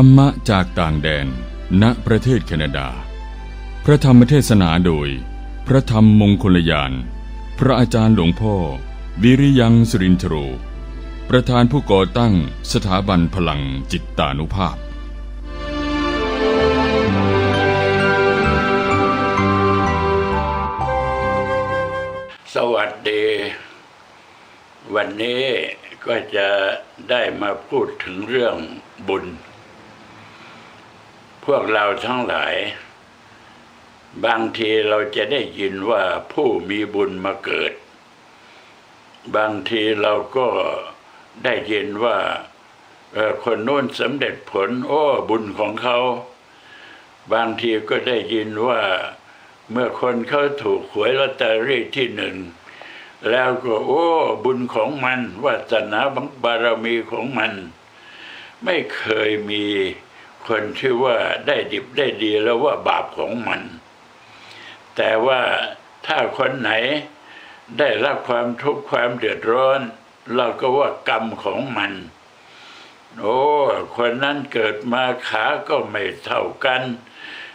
รรมะจากต่างแดน ณ ประเทศแคนาดา พระธรรมเทศนาโดย พระธรรมมงคลยาน พระอาจารย์หลวงพ่อ วิริยังสุรินทโร ประธานผู้ก่อตั้งสถาบันพลังจิตตานุภาพสวัสดี วันนี้ก็จะได้มาพูดถึงเรื่องบุญ พวกเราทั้งหลาย บางทีเราจะได้ยินว่าผู้มีบุญมาเกิด บางทีเราก็ได้ยินว่าคนโน้นสำเร็จผล โอ้บุญของเขา บางทีก็ได้ยินว่าเมื่อคนเขาถูกหวยลอตเตอรี่ที่หนึ่ง แล้วก็โอ้บุญของมันวาสนาบังบารมีของมัน ไม่เคยมี คนที่ว่าได้ดิบได้ดีแล้วว่าบาปของมัน แต่ว่าถ้าคนไหนได้รับความทุกข์ความเดือดร้อน เราก็ว่ากรรมของมัน โอ้คนนั้นเกิดมาขาก็ไม่เท่ากัน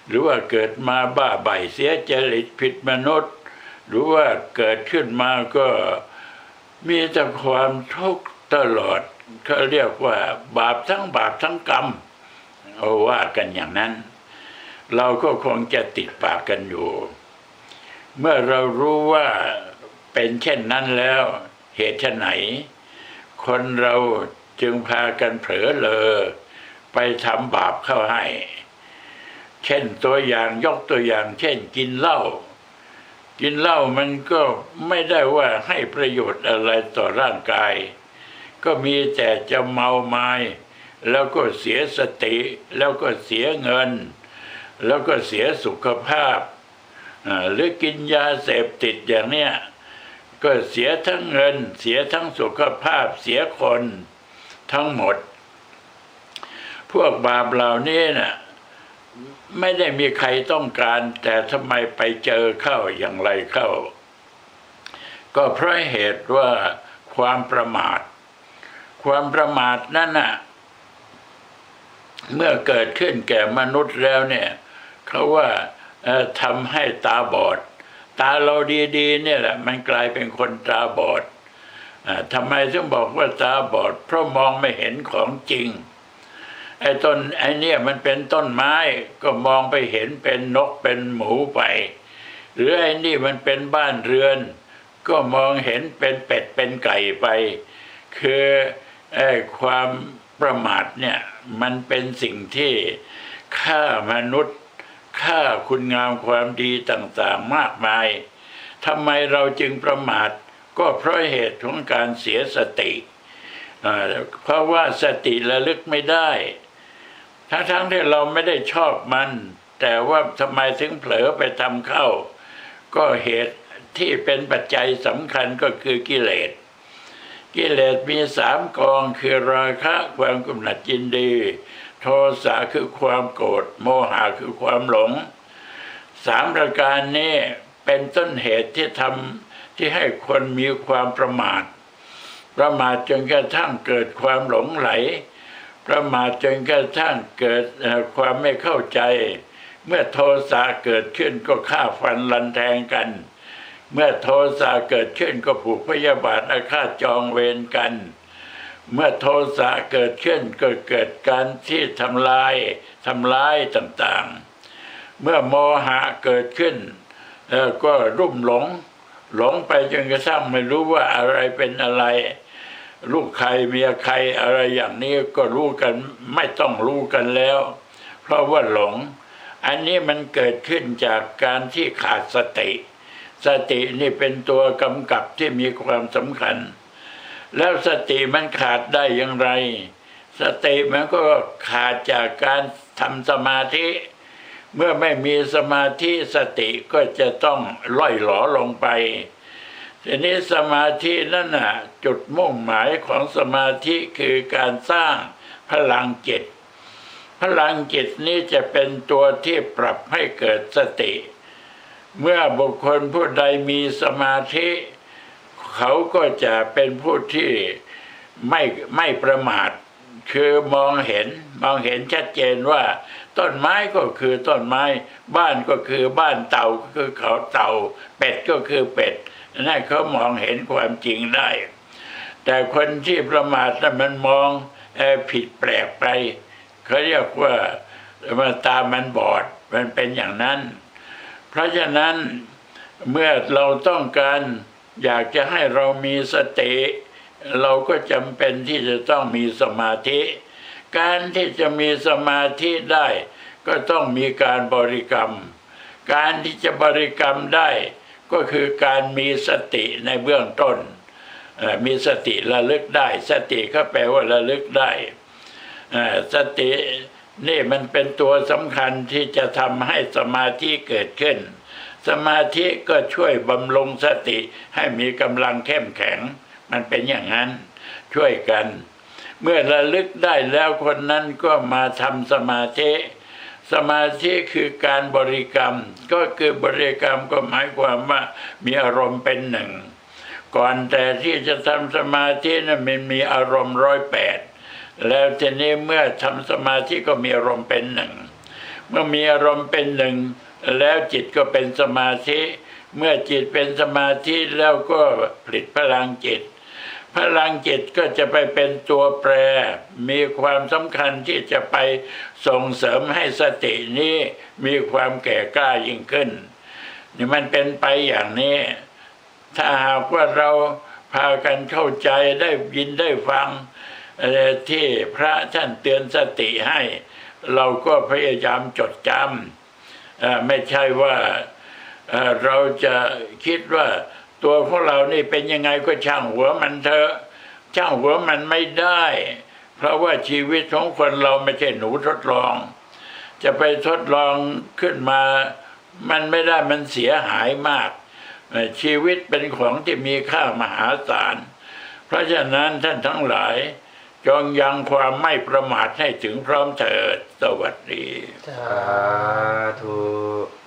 หรือว่าเกิดมาบ้าใบเสียจริตผิดมนุษย์ หรือว่าเกิดขึ้นมาก็มีแต่ความทุกข์ตลอดเขาเรียกว่าบาปทั้งบาปทั้งกรรม เอาว่ากันอย่างนั้น เราก็คงจะติดปากกันอยู่ เมื่อเรารู้ว่าเป็นเช่นนั้นแล้ว เหตุไฉนคนเราจึงพากันเผลอเลอไปทำบาปเข้าให้ เช่นตัวอย่างยกตัวอย่าง เช่นกินเหล้ากินเหล้ามันก็ไม่ได้ว่าให้ประโยชน์อะไรต่อร่างกาย ก็มีแต่จะเมาไม้ แล้วก็เสียสติ แล้วก็เสียเงิน แล้วก็เสียสุขภาพ หรือกินยาเสพติดอย่างเนี้ยก็เสียทั้งเงิน เสียทั้งสุขภาพ เสียคนทั้งหมด พวกบาปเหล่านี้น่ะไม่ได้มีใครต้องการ แต่ทำไมไปเจอเข้าอย่างไรเข้า ก็เพราะเหตุว่าความประมาท ความประมาทนั่นน่ะ เมื่อเกิดขึ้นแก่มนุษย์แล้วเนี่ยเขาว่าทำให้ตาบอด ตาเราดีๆเนี่ยแหละมันกลายเป็นคนตาบอดอทำไมถึงบอกว่าตาบอด เพราะมองไม่เห็นของจริงไอ้ต้นไอ้เนี่ยมันเป็นต้นไม้ก็มองไปเห็นเป็นนกเป็นหมูไป หรือไอ้นี่มันเป็นบ้านเรือน ก็มองเห็นเป็นเป็ดเป็นไก่ไป คือไอ้ความ ประมาทเนี่ยมันเป็นสิ่งที่ฆ่ามนุษย์ฆ่าคุณงามความดีต่างๆมากมายทำไมเราจึงประมาท ก็เพราะเหตุของการเสียสติ เพราะว่าสติระลึกไม่ได้ ทั้งๆที่เราไม่ได้ชอบมัน แต่ว่าทำไมถึงเผลอไปทำเข้า ก็เหตุที่เป็นปัจจัยสำคัญก็คือกิเลส กิเลสมีสามกองคือราคะความกำหนัดยินดี โทสะคือความโกรธโมหะคือความหลงสามประการนี้เป็นต้นเหตุที่ทำที่ให้คนมีความประมาท ประมาทจนกระทั่งเกิดความหลงไหล ประมาทจนกระทั่งเกิดความไม่เข้าใจ เมื่อโทสะเกิดขึ้นก็ฆ่าฟันลันแทงกัน เมื่อโทสะเกิดขึ้นก็ผูกพยาบาทอาฆาตจองเวรกัน เมื่อโทสะเกิดขึ้นก็เกิดการที่ทำลายทำร้ายต่างๆ เมื่อโมหะเกิดขึ้นก็รุ่มหลงหลงไปจนกระทั่งไม่รู้ว่าอะไรเป็นอะไร ลูกใครเมียใครอะไรอย่างนี้ก็รู้กันไม่ต้องรู้กันแล้ว เพราะว่าหลง อันนี้มันเกิดขึ้นจากการที่ขาดสติ สตินี่เป็นตัวกำกับที่มีความสำคัญ แล้วสติมันขาดได้อย่างไร สติมันก็ขาดจากการทำสมาธิ เมื่อไม่มีสมาธิสติก็จะต้องล่อยหลอลงไปทีนี้สมาธินั่นน่ะจุดมุ่งหมายของสมาธิคือการสร้างพลังจิต พลังจิตนี้จะเป็นตัวที่ปรับให้เกิดสติ เมื่อบุคคลผู้ใดมีสมาธิ เขาก็จะเป็นผู้ที่ไม่ไม่ประมาท คือมองเห็นมองเห็นชัดเจนว่า ต้นไม้ก็คือต้นไม้ บ้านก็คือบ้านเต่าก็คือเขาเต่า เป็ดก็คือเป็ดนั่นเขามองเห็นความจริงได้ แต่คนที่ประมาทนั้นมันมองอผิดแปลกไปเขาเรียกว่ามันตามันบอดมันเป็นอย่างนั้น เพราะฉะนั้นเมื่อเราต้องการอยากจะให้เรามีสติ เราก็จำเป็นที่จะต้องมีสมาธิ การที่จะมีสมาธิได้ ก็ต้องมีการบริกรรม การที่จะบริกรรมได้ ก็คือการมีสติในเบื้องต้น มีสติระลึกได้ สติก็แปลว่าระลึกได้สติ นี่มันเป็นตัวสำคัญที่จะทำให้สมาธิเกิดขึ้น สมาธิก็ช่วยบำรุงสติให้มีกำลังเข้มแข็ง มันเป็นอย่างนั้น ช่วยกัน เมื่อระลึกได้แล้วคนนั้นก็มาทำสมาธิ สมาธิคือการบริกรรม ก็คือบริกรรมก็หมายความว่ามีอารมณ์เป็นหนึ่ง ก่อนแต่ที่จะทำสมาธินั้นมันมีอารมณ์ร้อยแปด แล้วทีนี้เมื่อทำสมาธิก็มีอารมณ์เป็นหนึ่ง เมื่อมีอารมณ์เป็นหนึ่ง แล้วจิตก็เป็นสมาธิ เมื่อจิตเป็นสมาธิแล้วก็ผลิตพลังจิต พลังจิตก็จะไปเป็นตัวแปร มีความสำคัญที่จะไปส่งเสริมให้สตินี้มีความแก่กล้ายิ่งขึ้นนี่มันเป็นไปอย่างนี้ ถ้าหากว่าเราพากันเข้าใจได้ยินได้ฟัง ที่พระท่านเตือนสติให้ เราก็พยายามจดจำไม่ใช่ว่าเราจะคิดว่าตัวของเรานี่เป็นยังไงก็ช่างหัวมันเถอะช่างหัวมันไม่ได้ เพราะว่าชีวิตของคนเราไม่ใช่หนูทดลอง จะไปทดลองขึ้นมา มันไม่ได้มันเสียหายมาก ชีวิตเป็นของที่มีค่ามหาศาล เพราะฉะนั้นท่านทั้งหลาย จงยังความไม่ประมาทให้ถึงพร้อมเถิด สวัสดี สาธุ